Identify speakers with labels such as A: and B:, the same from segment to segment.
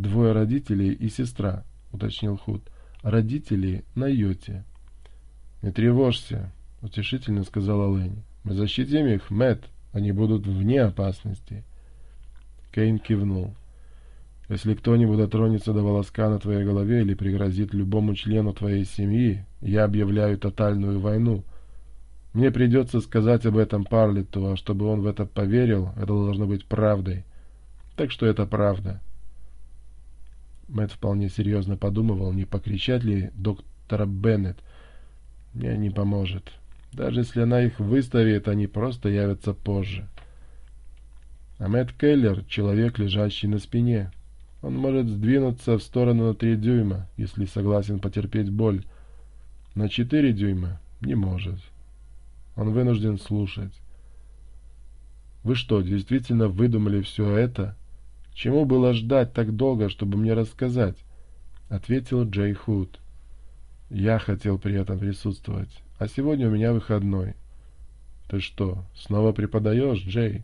A: «Двое родителей и сестра», — уточнил Худ. «Родители на йоте». «Не тревожься», — утешительно сказала Лэнни. «Мы защитим их, Мэтт. Они будут вне опасности». Кейн кивнул. «Если кто-нибудь отронется до волоска на твоей голове или пригрозит любому члену твоей семьи, я объявляю тотальную войну. Мне придется сказать об этом Парлету, а чтобы он в это поверил, это должно быть правдой. Так что это правда». Мэтт вполне серьезно подумывал, не покричать ли доктора Беннет. «Мне не поможет. Даже если она их выставит, они просто явятся позже». А Мэтт Келлер — человек, лежащий на спине. Он может сдвинуться в сторону на три дюйма, если согласен потерпеть боль. На четыре дюйма не может. Он вынужден слушать. «Вы что, действительно выдумали все это?» «Чему было ждать так долго, чтобы мне рассказать?» — ответил Джей Худ. «Я хотел при этом присутствовать, а сегодня у меня выходной». «Ты что, снова преподаешь, Джей?»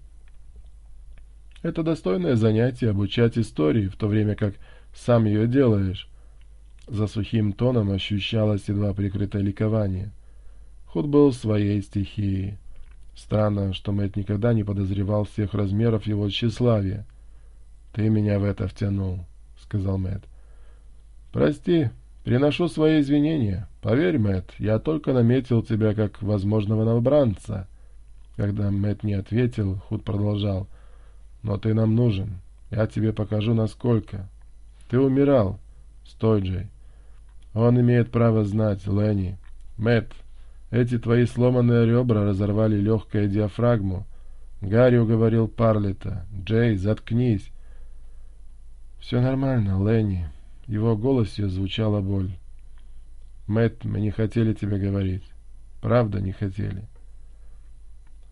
A: «Это достойное занятие — обучать истории, в то время как сам ее делаешь». За сухим тоном ощущалось едва прикрытое ликование. Худ был в своей стихии. Странно, что Мэтт никогда не подозревал всех размеров его тщеславия. «Ты меня в это втянул», — сказал Мэтт. «Прости, приношу свои извинения. Поверь, Мэтт, я только наметил тебя как возможного новобранца». Когда Мэтт не ответил, Худ продолжал. «Но ты нам нужен. Я тебе покажу, насколько. Ты умирал. Стой, Джей. Он имеет право знать, Ленни. Мэтт, эти твои сломанные ребра разорвали легкую диафрагму. Гарри уговорил Парлета. Джей, заткнись. Все нормально, Ленни. Его голосе звучала боль. Мэтт, мы не хотели тебе говорить. Правда, не хотели.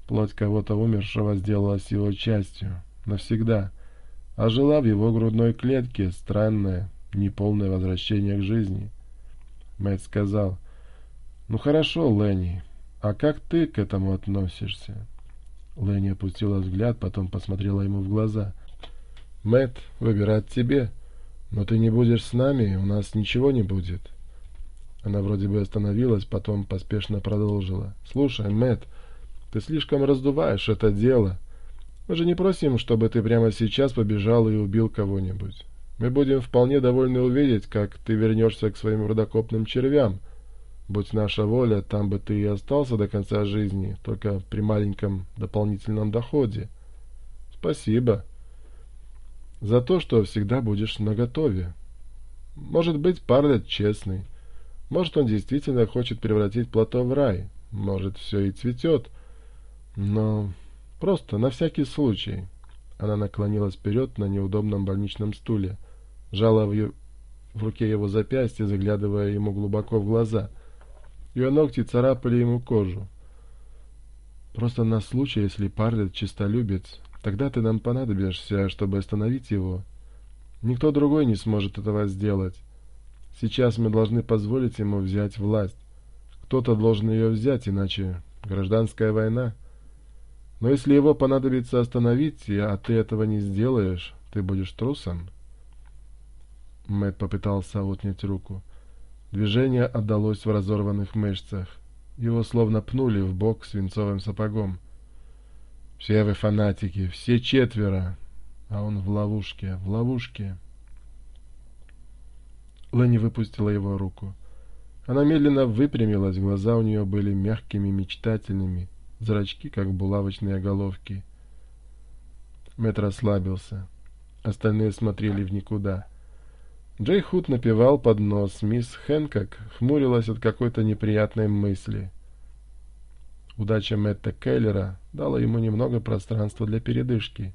A: Плоть кого-то умершего сделалась его частью. Навсегда. А жила в его грудной клетке странное, неполное возвращение к жизни. Мэтт сказал, «Ну хорошо, Ленни, а как ты к этому относишься?» Ленни опустила взгляд, потом посмотрела ему в глаза — «Мэтт, выбирать тебе, но ты не будешь с нами, у нас ничего не будет». Она вроде бы остановилась, потом поспешно продолжила. «Слушай, Мэтт, ты слишком раздуваешь это дело. Мы же не просим, чтобы ты прямо сейчас побежал и убил кого-нибудь. Мы будем вполне довольны увидеть, как ты вернешься к своим рудокопным червям. Будь наша воля, там бы ты За то, что всегда будешь наготове. Может быть, Парлет честный. Может, он действительно хочет превратить плато в рай. Может, все и цветет. Но просто на всякий случай. Она наклонилась вперед на неудобном больничном стуле, жала в, ее... в руке его запястье, заглядывая ему глубоко в глаза. Ее ногти царапали ему кожу. Просто на случай, если Парлет чистолюбец, Тогда ты нам понадобишься, чтобы остановить его. Никто другой не сможет этого сделать. Сейчас мы должны позволить ему взять власть. Кто-то должен ее взять, иначе гражданская война. Но если его понадобится остановить, а ты этого не сделаешь, ты будешь трусом. Мэт попытался отнять руку. Движение отдалось в разорванных мышцах. Его словно пнули в бок свинцовым сапогом. Все вы фанатики, все четверо. А он в ловушке, в ловушке. Лэнни выпустила его руку. Она медленно выпрямилась, глаза у нее были мягкими, мечтательными, зрачки, как булавочные головки. Мэтт расслабился. Остальные смотрели в никуда. Джей Худ напевал под нос, мисс Хэнкок хмурилась от какой-то неприятной мысли. Удача Мэтта Келлера дала ему немного пространства для передышки.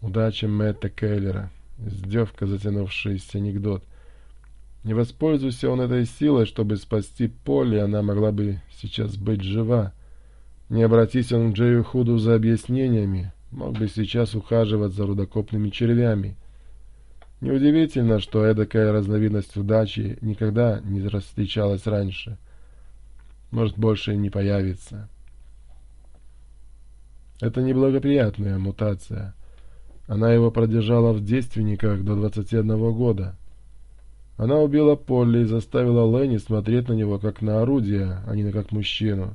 A: Удача Мэтта Келлера. Сдевка, затянувшийся анекдот. Не воспользуйся он этой силой, чтобы спасти Полли, она могла бы сейчас быть жива. Не обратись он к Джею Худу за объяснениями, мог бы сейчас ухаживать за рудокопными червями. Неудивительно, что эдакая разновидность удачи никогда не встречалась раньше. Может, больше не появится». Это неблагоприятная мутация. Она его продержала в действенниках до 21 года. Она убила Полли и заставила Ленни смотреть на него как на орудие, а не как мужчину.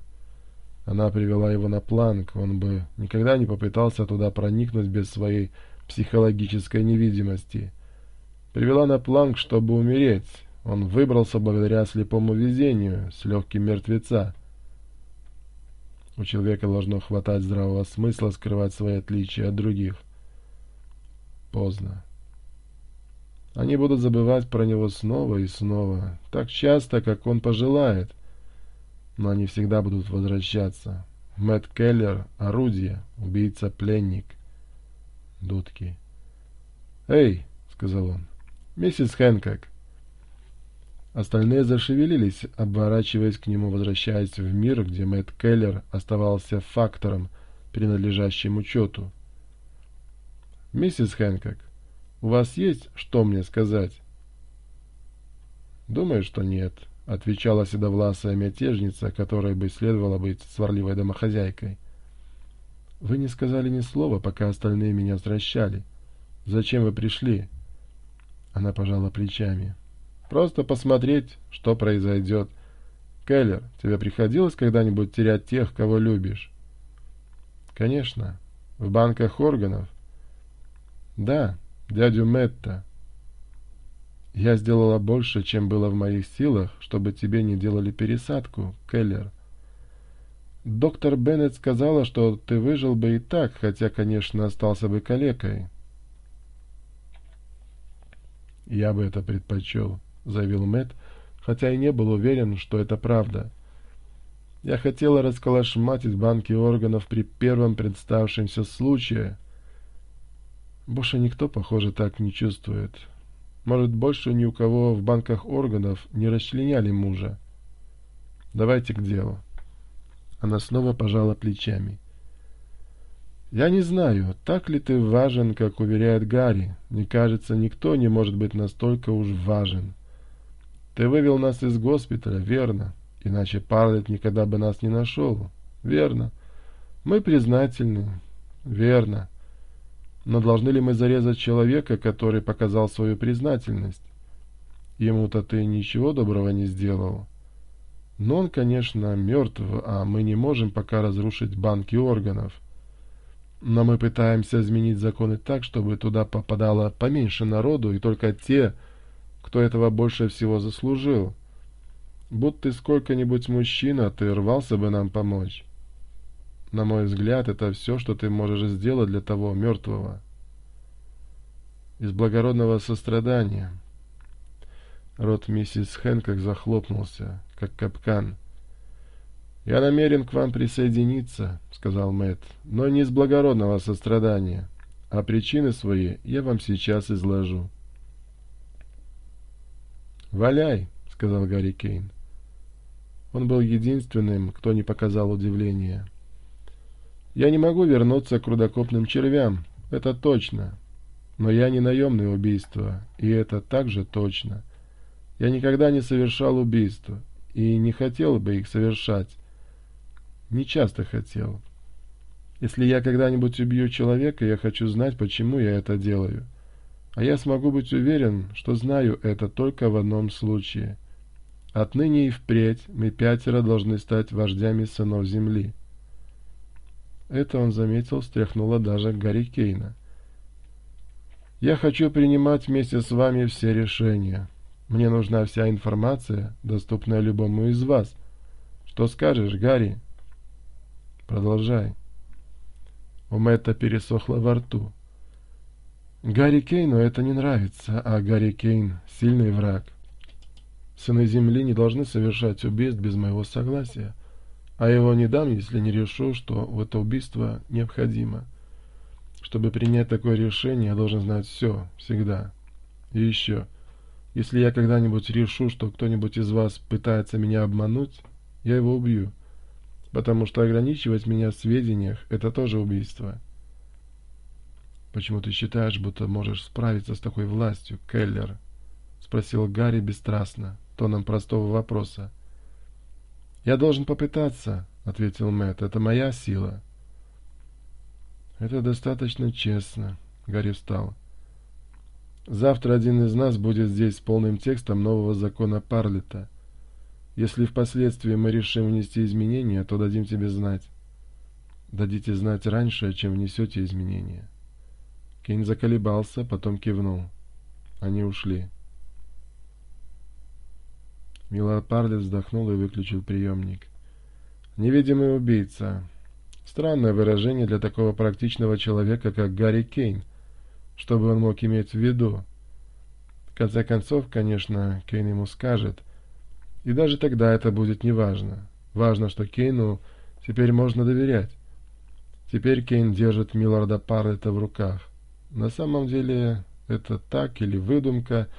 A: Она привела его на планк, он бы никогда не попытался туда проникнуть без своей психологической невидимости. Привела на планк, чтобы умереть. Он выбрался благодаря слепому везению, с легким мертвеца. У человека должно хватать здравого смысла скрывать свои отличия от других. Поздно. Они будут забывать про него снова и снова, так часто, как он пожелает. Но они всегда будут возвращаться. Мэтт Келлер — орудие, убийца-пленник. Дудки. «Эй!» — сказал он. «Миссис Хэнкок, Остальные зашевелились, обворачиваясь к нему, возвращаясь в мир, где Мэтт Келлер оставался фактором, принадлежащим учету. «Миссис Хэнкок, у вас есть что мне сказать?» «Думаю, что нет», — отвечала седовласая мятежница, которой бы следовало быть сварливой домохозяйкой. «Вы не сказали ни слова, пока остальные меня сращали. Зачем вы пришли?» Она пожала плечами. Просто посмотреть, что произойдет. Келлер, тебе приходилось когда-нибудь терять тех, кого любишь? Конечно. В банках органов? Да, дядю Мэтта. Я сделала больше, чем было в моих силах, чтобы тебе не делали пересадку, Келлер. Доктор Беннет сказала, что ты выжил бы и так, хотя, конечно, остался бы калекой. Я бы это предпочел. — заявил Мэтт, хотя и не был уверен, что это правда. «Я хотела расколошматить банки органов при первом представшемся случае. Больше никто, похоже, так не чувствует. Может, больше ни у кого в банках органов не расчленяли мужа. Давайте к делу». Она снова пожала плечами. «Я не знаю, так ли ты важен, как уверяет Гарри. Мне кажется, никто не может быть настолько уж важен». Ты вывел нас из госпиталя, верно? Иначе Парлет никогда бы нас не нашел, верно? Мы признательны, верно. Но должны ли мы зарезать человека, который показал свою признательность? Ему-то ты ничего доброго не сделал. Но он, конечно, мертв, а мы не можем пока разрушить банки органов. Но мы пытаемся изменить законы так, чтобы туда попадало поменьше народу, и только те кто этого больше всего заслужил. Будь ты сколько-нибудь мужчина ты рвался бы нам помочь. На мой взгляд, это все, что ты можешь сделать для того мертвого. Из благородного сострадания. Рот миссис Хэнкок захлопнулся, как капкан. «Я намерен к вам присоединиться», — сказал Мэтт, — «но не из благородного сострадания, а причины свои я вам сейчас изложу». «Валяй!» — сказал Гарри Кейн. Он был единственным, кто не показал удивления. «Я не могу вернуться к рудокопным червям, это точно. Но я не наемное убийство, и это также точно. Я никогда не совершал убийства, и не хотел бы их совершать. Не часто хотел. Если я когда-нибудь убью человека, я хочу знать, почему я это делаю». А я смогу быть уверен, что знаю это только в одном случае. Отныне и впредь мы пятеро должны стать вождями сынов земли. Это он заметил, стряхнула даже Гарри Кейна. «Я хочу принимать вместе с вами все решения. Мне нужна вся информация, доступная любому из вас. Что скажешь, Гарри?» «Продолжай». У Мэтта пересохло во рту. Гарри Кейну это не нравится, а Гарри Кейн — сильный враг. Сыны Земли не должны совершать убийств без моего согласия, а его не дам, если не решу, что в это убийство необходимо. Чтобы принять такое решение, я должен знать все, всегда. И еще, если я когда-нибудь решу, что кто-нибудь из вас пытается меня обмануть, я его убью, потому что ограничивать меня в сведениях — это тоже убийство». «Почему ты считаешь, будто можешь справиться с такой властью, Келлер?» — спросил Гарри бесстрастно, тоном простого вопроса. «Я должен попытаться», — ответил Мэтт. «Это моя сила». «Это достаточно честно», — Гарри встал. «Завтра один из нас будет здесь с полным текстом нового закона Парлета. Если впоследствии мы решим внести изменения, то дадим тебе знать. Дадите знать раньше, чем внесете изменения». Кень заколебался, потом кивнул. Они ушли. Милопардов вздохнул и выключил приемник. «Невидимый убийца». Странное выражение для такого практичного человека, как Гарри Кейн. Что бы он мог иметь в виду? В конце концов, конечно, Кейн ему скажет. И даже тогда это будет неважно. Важно, что Кейну теперь можно доверять. Теперь Кейн держит Милларда Парлета в руках. На самом деле это так или выдумка,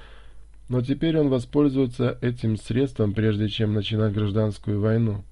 A: но теперь он воспользуется этим средством, прежде чем начинать гражданскую войну.